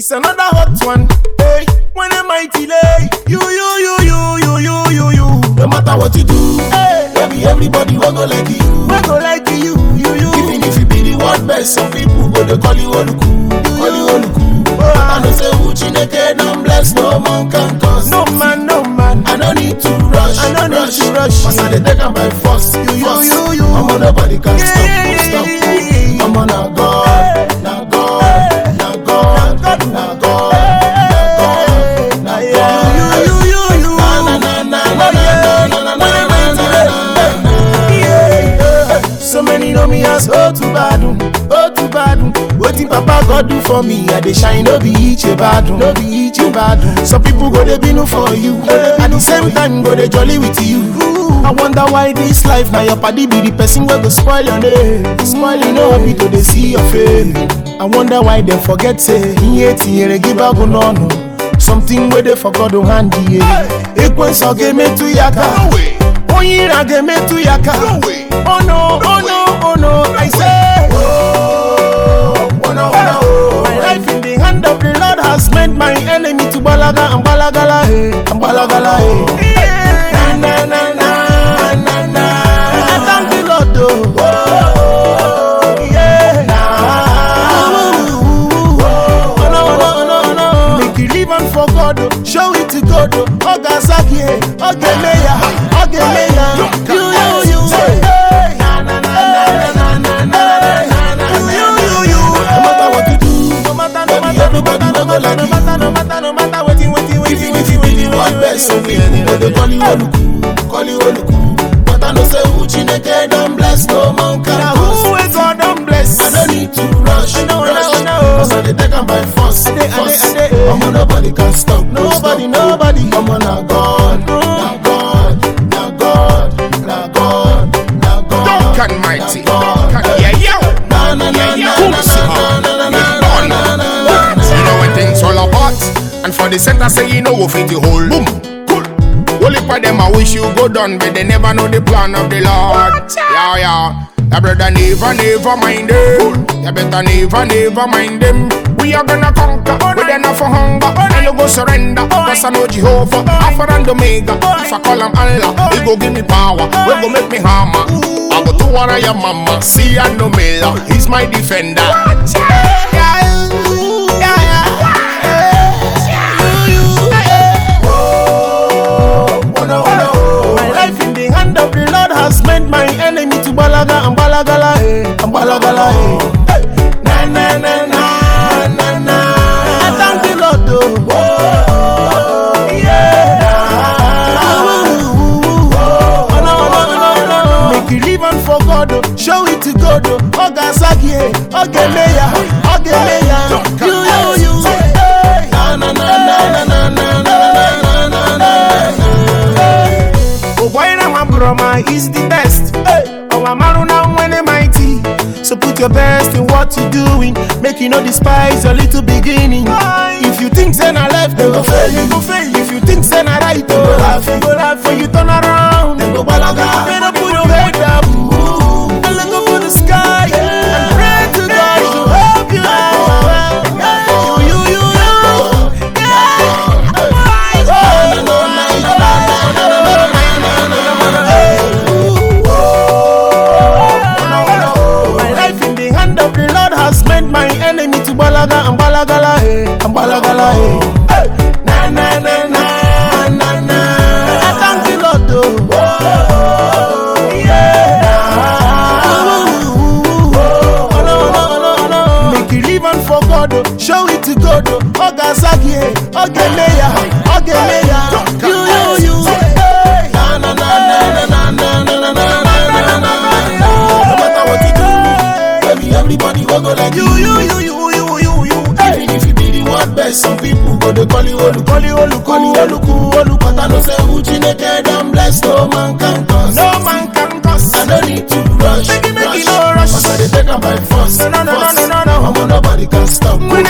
It's another hot one. Hey, when am I delay? You, you, you, you, you, you, you, you. No matter what you do, Hey, baby, everybody will go like you. I go like you, you, you. Even if you be the one best, some people go to call you Oluku, call you Oluku. But I know say who Chineke don't bless, no man can cause. No man, no man. I don't need to rush. I don't need to rush. Cause I dey take am by Many know me as oh too bad, oh too bad. Wetin Papa God do for me, I dey shine no be each a bad, no be each a bad. Some people go dey binu for you, at the same time go dey jolly with you. I wonder why this life now your party be the person wey go spoil your name, spoil you know happy to dey see your fame. I wonder why dem forget say iye tinyere gị bago n'ọnụ. Something wey dey for God to hand ye. Ekwensu ọ ga-emetụ ya aka. Onye ire a ga-emetụ ya aka. Oh no, for God, show it to God. Ọ ga-aza gị, ọ ga-eme ya, ọ ga-eme ya. You, you, you, hey. Chineke don bless no monkey I'm on nobody can stop, Nobody, stop. nobody. I'm on a God, na God, na God, na God, na God. Duncan Mighty. na God. Duncan, yeah, Yeah, na yeah. na Pussy, na na na na Done. na na na na. You know when things all apart. And for the center say you know what fit the whole. Boom. Cool. Only for them I wish you go done, but they never know the plan of the Lord. Yeah, yeah. Your brother never, never mind them. You better never, never mind them. We are gonna conquer, we then for hunger. And you go surrender, cause I know Jehovah, Alpha and Omega. If I call him Allah, he go give me power, we go make me hammer. I go to one of your mama, see I no miller, he's my defender. Oh no, oh no. My life in the hand of the Lord has made my enemy to balaga and balagala, eh, and balagala, eh. ọ ga-eme ya na na na na na. yu yu ụgwọire nwa broma is the best. Ọwa marụ na nwere mighty. So put your best in what you doing. Make you no despise your little beginning. If you think say na left dem go fail you. If you think say na right dem go laugh you. Go laugh when you turn around it to God, oh. Ogasaki, eh, Ogemeya, Ogemeya. You, you, you. Hey. Na na na na na na na na na. No you everybody go go like You, you. you, you, you, you, you, you. Hey. Even if you be the one best, some people go to call you Oluku, Call you Oluku, call you Oluku, Oluku. But I know say who Chineke don bless, no man can cause. No man can cause. I don't need to rush, Make it, make rush. it no rush. Cause I dey take am by force, No, no, no, no, force. no, no, no. I'm on nobody can stop, When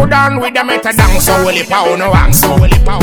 could on with the meta dance, so will it pound no hang, so will it pound